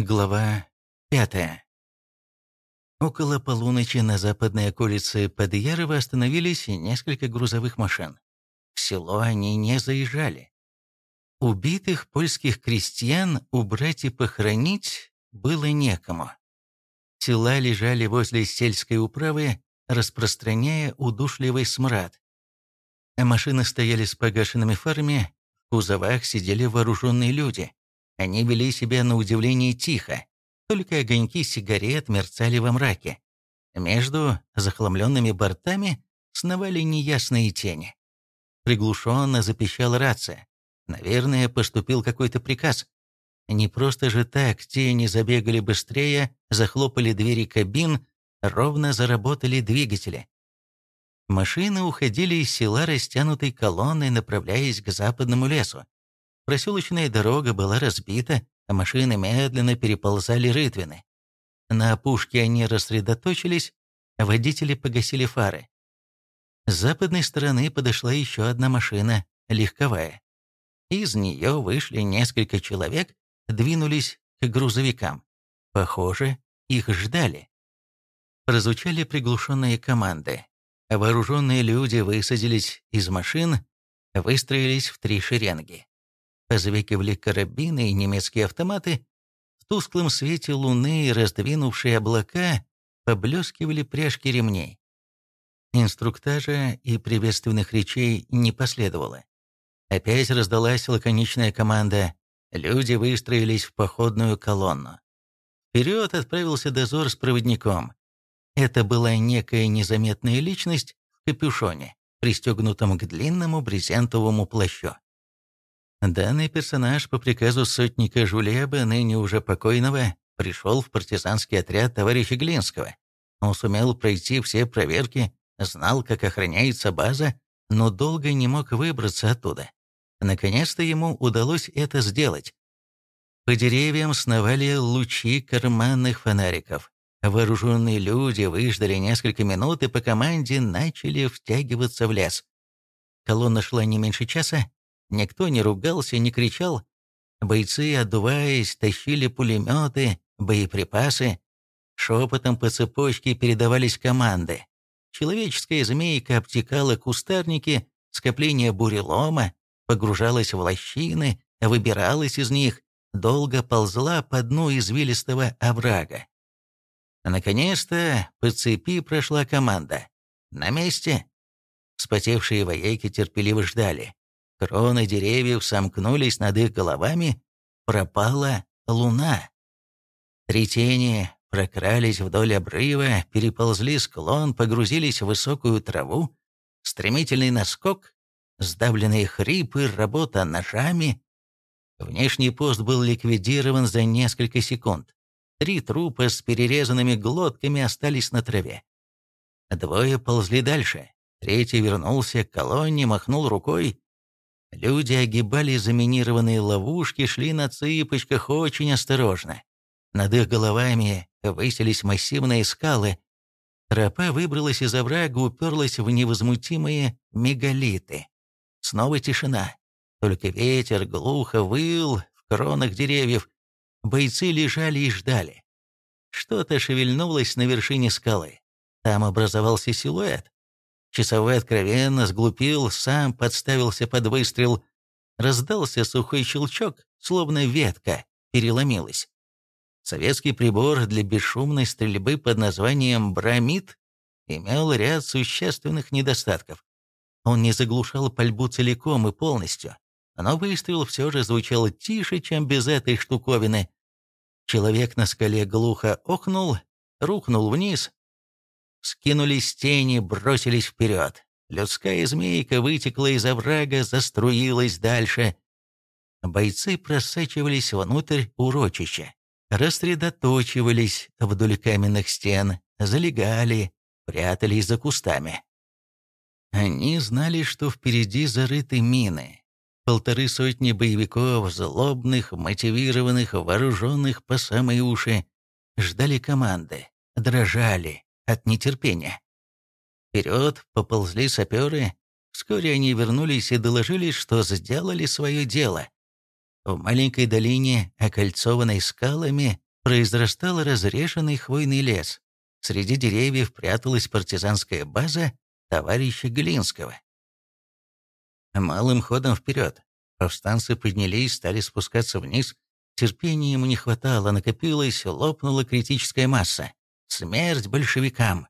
Глава пятая. Около полуночи на западной околице Подъярова остановились несколько грузовых машин. В село они не заезжали. Убитых польских крестьян убрать и похоронить было некому. Тела лежали возле сельской управы, распространяя удушливый смрад. Машины стояли с погашенными фарами, в кузовах сидели вооруженные люди. Они вели себя на удивление тихо, только огоньки сигарет мерцали во мраке. Между захламленными бортами сновали неясные тени. Приглушенно запищала рация. Наверное, поступил какой-то приказ. Не просто же так тени забегали быстрее, захлопали двери кабин, ровно заработали двигатели. Машины уходили из села растянутой колонной, направляясь к западному лесу. Проселочная дорога была разбита, а машины медленно переползали рытвины. На опушке они рассредоточились, а водители погасили фары. С западной стороны подошла еще одна машина, легковая. Из нее вышли несколько человек, двинулись к грузовикам. Похоже, их ждали. Прозвучали приглушенные команды. Вооруженные люди высадились из машин, выстроились в три шеренги. Позвекивали карабины и немецкие автоматы. В тусклом свете луны раздвинувшие облака поблескивали пряжки ремней. Инструктажа и приветственных речей не последовало. Опять раздалась лаконичная команда. Люди выстроились в походную колонну. Вперед отправился дозор с проводником. Это была некая незаметная личность в капюшоне, пристегнутом к длинному брезентовому плащу. Данный персонаж по приказу сотника Жулеба, ныне уже покойного, пришел в партизанский отряд товарища Глинского. Он сумел пройти все проверки, знал, как охраняется база, но долго не мог выбраться оттуда. Наконец-то ему удалось это сделать. По деревьям сновали лучи карманных фонариков. Вооруженные люди выждали несколько минут и по команде начали втягиваться в лес. Колонна шла не меньше часа, Никто не ругался, не кричал. Бойцы, отдуваясь, тащили пулеметы, боеприпасы. Шепотом по цепочке передавались команды. Человеческая змейка обтекала кустарники, скопление бурелома, погружалась в лощины, выбиралась из них, долго ползла по дну извилистого оврага. Наконец-то по цепи прошла команда. На месте. Вспотевшие вояки терпеливо ждали. Кроны деревьев сомкнулись над их головами, пропала луна. Три тени прокрались вдоль обрыва, переползли склон, погрузились в высокую траву. Стремительный наскок, сдавленные хрипы, работа ножами. Внешний пост был ликвидирован за несколько секунд. Три трупа с перерезанными глотками остались на траве. Двое ползли дальше. Третий вернулся к колонне, махнул рукой. Люди огибали заминированные ловушки, шли на цыпочках очень осторожно. Над их головами высились массивные скалы. Тропа выбралась из оврага, уперлась в невозмутимые мегалиты. Снова тишина. Только ветер глухо выл в кронах деревьев. Бойцы лежали и ждали. Что-то шевельнулось на вершине скалы. Там образовался силуэт. Часовой откровенно сглупил, сам подставился под выстрел. Раздался сухой щелчок, словно ветка переломилась. Советский прибор для бесшумной стрельбы под названием «Брамид» имел ряд существенных недостатков. Он не заглушал пальбу целиком и полностью, но выстрел все же звучал тише, чем без этой штуковины. Человек на скале глухо охнул, рухнул вниз, Скинулись тени, бросились вперед. Людская змейка вытекла из оврага, заструилась дальше. Бойцы просачивались внутрь урочища, рассредоточивались вдоль каменных стен, залегали, прятались за кустами. Они знали, что впереди зарыты мины. Полторы сотни боевиков, злобных, мотивированных, вооруженных по самые уши, ждали команды, дрожали, от нетерпения. Вперед поползли саперы. Вскоре они вернулись и доложили, что сделали свое дело. В маленькой долине, окольцованной скалами, произрастал разреженный хвойный лес. Среди деревьев пряталась партизанская база товарища Глинского. Малым ходом вперед. Повстанцы поднялись, стали спускаться вниз. Терпения ему не хватало, накопилось, лопнула критическая масса. Смерть большевикам!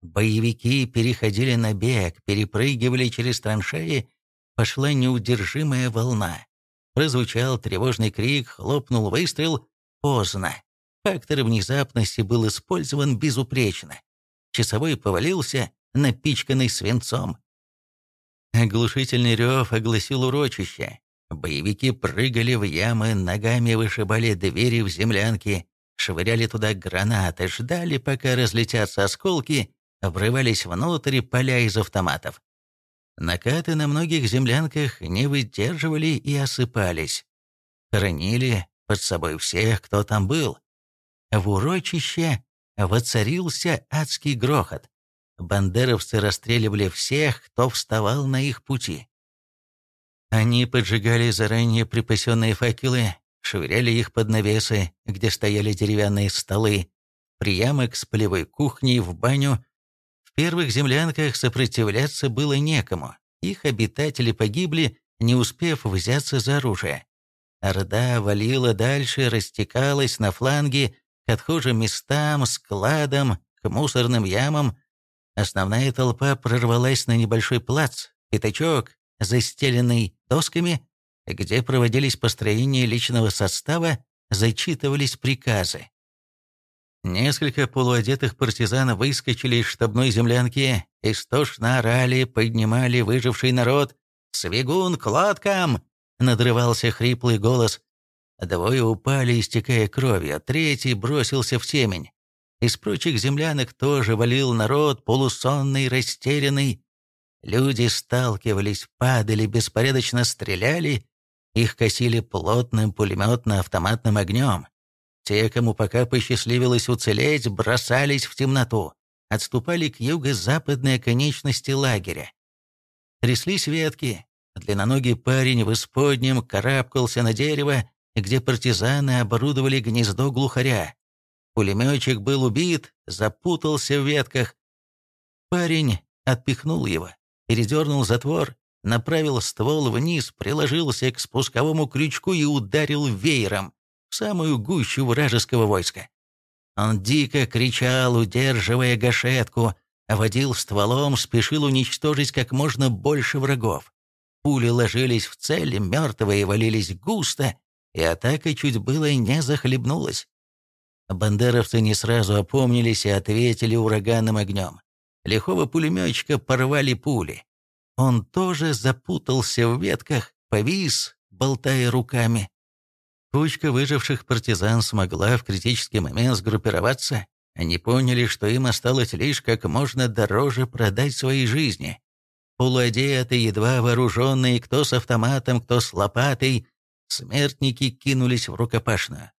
Боевики переходили на бег, перепрыгивали через траншеи, пошла неудержимая волна. Прозвучал тревожный крик, хлопнул выстрел. Поздно. Фактор внезапности был использован безупречно. Часовой повалился, напичканный свинцом. Оглушительный рев огласил урочище. Боевики прыгали в ямы, ногами вышибали двери в землянки, швыряли туда гранаты, ждали, пока разлетятся осколки, врывались внутрь поля из автоматов. Накаты на многих землянках не выдерживали и осыпались. Хоронили под собой всех, кто там был. В урочище воцарился адский грохот. Бандеровцы расстреливали всех, кто вставал на их пути. Они поджигали заранее припасенные факелы, швыряли их под навесы, где стояли деревянные столы, приямок с полевой кухней в баню. В первых землянках сопротивляться было некому. Их обитатели погибли, не успев взяться за оружие. Орда валила дальше, растекалась на фланге, к отхожим местам, складам, к мусорным ямам. Основная толпа прорвалась на небольшой плац, пятачок, застеленный досками, где проводились построения личного состава, зачитывались приказы. Несколько полуодетых партизан выскочили из штабной землянки, истошно орали, поднимали выживший народ. «Свигун к лодкам!» — надрывался хриплый голос. Двое упали, истекая кровью, третий бросился в темень. Из прочих землянок тоже валил народ, полусонный, растерянный. Люди сталкивались, падали, беспорядочно стреляли, их косили плотным пулеметно-автоматным огнем. Те, кому пока посчастливилось уцелеть, бросались в темноту, отступали к юго-западной оконечности лагеря. Тряслись ветки. Длинноногий парень в исподнем карабкался на дерево, где партизаны оборудовали гнездо глухаря. Пулеметчик был убит, запутался в ветках. Парень отпихнул его передернул затвор, направил ствол вниз, приложился к спусковому крючку и ударил веером в самую гущу вражеского войска. Он дико кричал, удерживая гашетку, водил стволом, спешил уничтожить как можно больше врагов. Пули ложились в цель, мертвые валились густо, и атака чуть было не захлебнулась. Бандеровцы не сразу опомнились и ответили ураганным огнем. Лихого пулеметчика порвали пули. Он тоже запутался в ветках, повис, болтая руками. Кучка выживших партизан смогла в критический момент сгруппироваться. Они поняли, что им осталось лишь как можно дороже продать свои жизни. Полуодетые, едва вооруженные, кто с автоматом, кто с лопатой, смертники кинулись в рукопашную.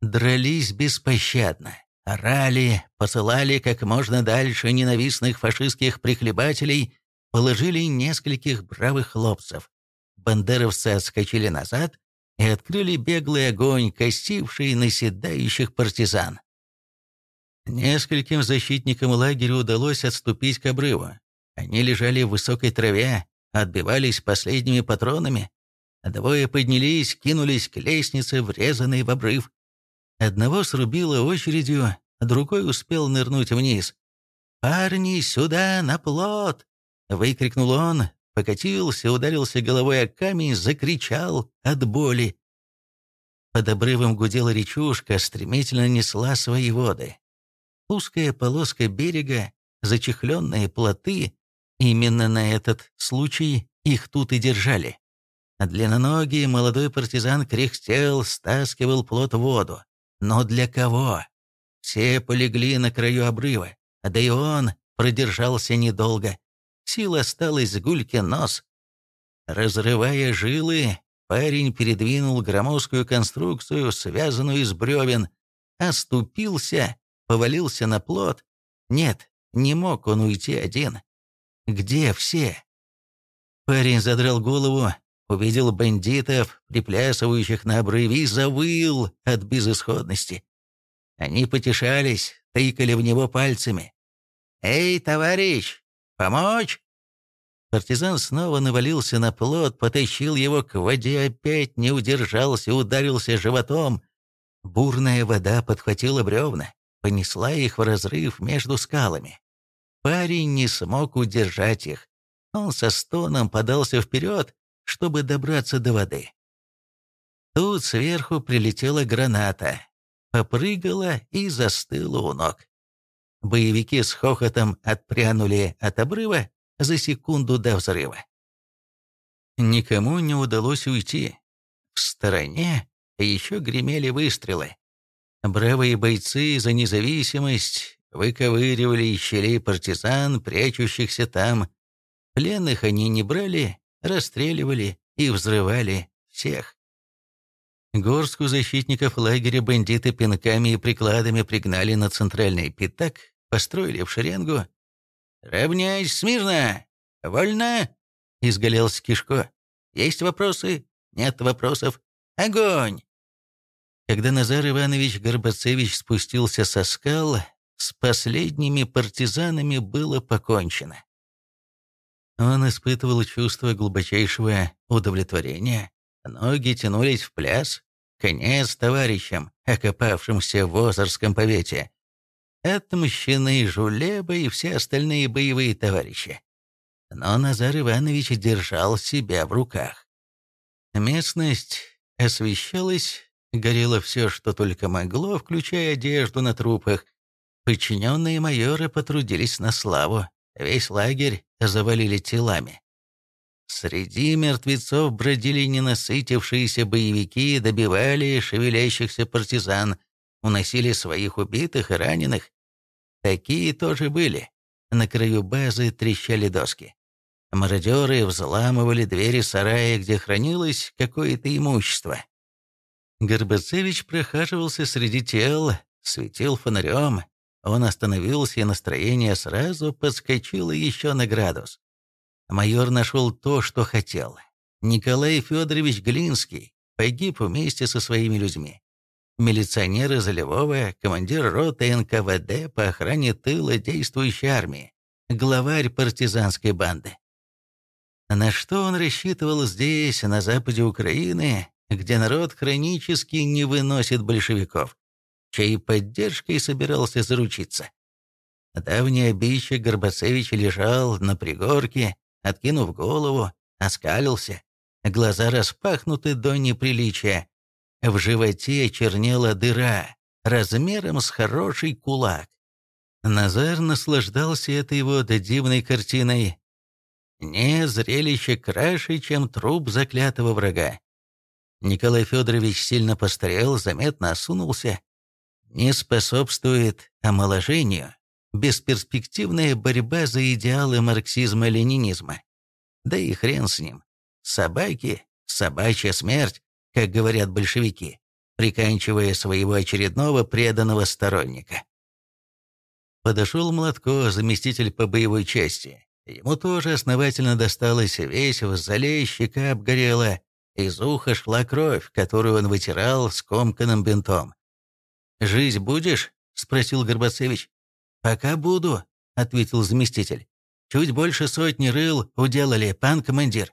Дрались беспощадно. Орали, посылали как можно дальше ненавистных фашистских прихлебателей, положили нескольких бравых хлопцев. Бандеровцы отскочили назад и открыли беглый огонь, косивший наседающих партизан. Нескольким защитникам лагеря удалось отступить к обрыву. Они лежали в высокой траве, отбивались последними патронами. Двое поднялись, кинулись к лестнице, врезанной в обрыв. Одного срубило очередью, другой успел нырнуть вниз. «Парни, сюда, на плот!» — выкрикнул он, покатился, ударился головой о камень, закричал от боли. Под обрывом гудела речушка, стремительно несла свои воды. Узкая полоска берега, зачехленные плоты, именно на этот случай их тут и держали. Длинноногий молодой партизан кряхтел, стаскивал плот в воду. Но для кого? Все полегли на краю обрыва, да и он продержался недолго. Сил осталось с гульки нос. Разрывая жилы, парень передвинул громоздкую конструкцию, связанную из бревен, оступился, повалился на плот. Нет, не мог он уйти один. Где все? Парень задрал голову, увидел бандитов, приплясывающих на обрыве, и завыл от безысходности. Они потешались, тыкали в него пальцами. «Эй, товарищ, помочь?» Партизан снова навалился на плот, потащил его к воде, опять не удержался, ударился животом. Бурная вода подхватила бревна, понесла их в разрыв между скалами. Парень не смог удержать их. Он со стоном подался вперед, чтобы добраться до воды. Тут сверху прилетела граната, попрыгала и застыла у ног. Боевики с хохотом отпрянули от обрыва за секунду до взрыва. Никому не удалось уйти. В стороне еще гремели выстрелы. Бравые бойцы за независимость выковыривали из щелей партизан, прячущихся там. Пленных они не брали, расстреливали и взрывали всех. Горстку защитников лагеря бандиты пинками и прикладами пригнали на центральный пятак, построили в шеренгу. «Равняйсь смирно! Вольно!» — изгалялся Кишко. «Есть вопросы? Нет вопросов? Огонь!» Когда Назар Иванович Горбацевич спустился со скал, с последними партизанами было покончено. Он испытывал чувство глубочайшего удовлетворения. Ноги тянулись в пляс. Конец товарищам, окопавшимся в Озерском повете. Отмщены Жулеба и все остальные боевые товарищи. Но Назар Иванович держал себя в руках. Местность освещалась, горело все, что только могло, включая одежду на трупах. Подчиненные майоры потрудились на славу. Весь лагерь завалили телами. Среди мертвецов бродили ненасытившиеся боевики, добивали шевелящихся партизан, уносили своих убитых и раненых. Такие тоже были. На краю базы трещали доски. Мародеры взламывали двери сарая, где хранилось какое-то имущество. Горбацевич прохаживался среди тел, светил фонарем, он остановился, и настроение сразу подскочило еще на градус. Майор нашел то, что хотел. Николай Федорович Глинский погиб вместе со своими людьми. Милиционер из Львова, командир роты НКВД по охране тыла действующей армии, главарь партизанской банды. На что он рассчитывал здесь, на западе Украины, где народ хронически не выносит большевиков? чьей поддержкой собирался заручиться. Давний обидчик Горбацевич лежал на пригорке, откинув голову, оскалился, глаза распахнуты до неприличия. В животе чернела дыра, размером с хороший кулак. Назар наслаждался этой вот дивной картиной. Не зрелище краше, чем труп заклятого врага. Николай Федорович сильно постарел, заметно осунулся, не способствует омоложению бесперспективная борьба за идеалы марксизма-ленинизма. Да и хрен с ним. Собаки – собачья смерть, как говорят большевики, приканчивая своего очередного преданного сторонника. Подошел Младко, заместитель по боевой части. Ему тоже основательно досталось, весь в зале щека обгорела, из уха шла кровь, которую он вытирал скомканным бинтом. «Жить будешь?» — спросил Горбацевич. «Пока буду», — ответил заместитель. «Чуть больше сотни рыл уделали, пан командир.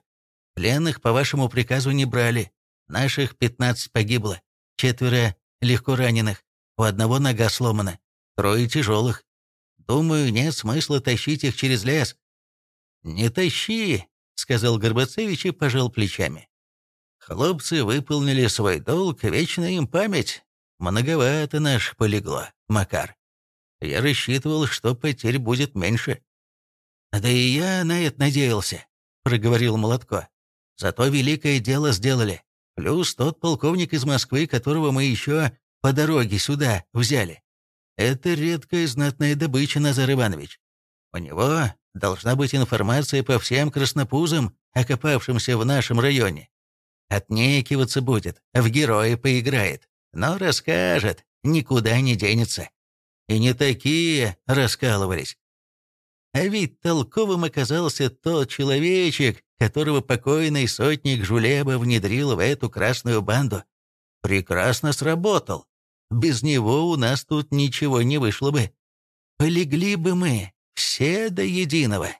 Пленных по вашему приказу не брали. Наших пятнадцать погибло, четверо легко раненых, у одного нога сломана, трое тяжелых. Думаю, нет смысла тащить их через лес». «Не тащи», — сказал Горбацевич и пожал плечами. «Хлопцы выполнили свой долг, вечная им память. Многовато наш полегло, Макар. Я рассчитывал, что потерь будет меньше. Да и я на это надеялся, проговорил Молотко. Зато великое дело сделали. Плюс тот полковник из Москвы, которого мы еще по дороге сюда взяли. Это редкая знатная добыча, Назар Иванович. У него должна быть информация по всем краснопузам, окопавшимся в нашем районе. Отнекиваться будет, в героя поиграет но расскажет, никуда не денется. И не такие раскалывались. А ведь толковым оказался тот человечек, которого покойный сотник Жулеба внедрил в эту красную банду, прекрасно сработал. Без него у нас тут ничего не вышло бы. Полегли бы мы, все до единого.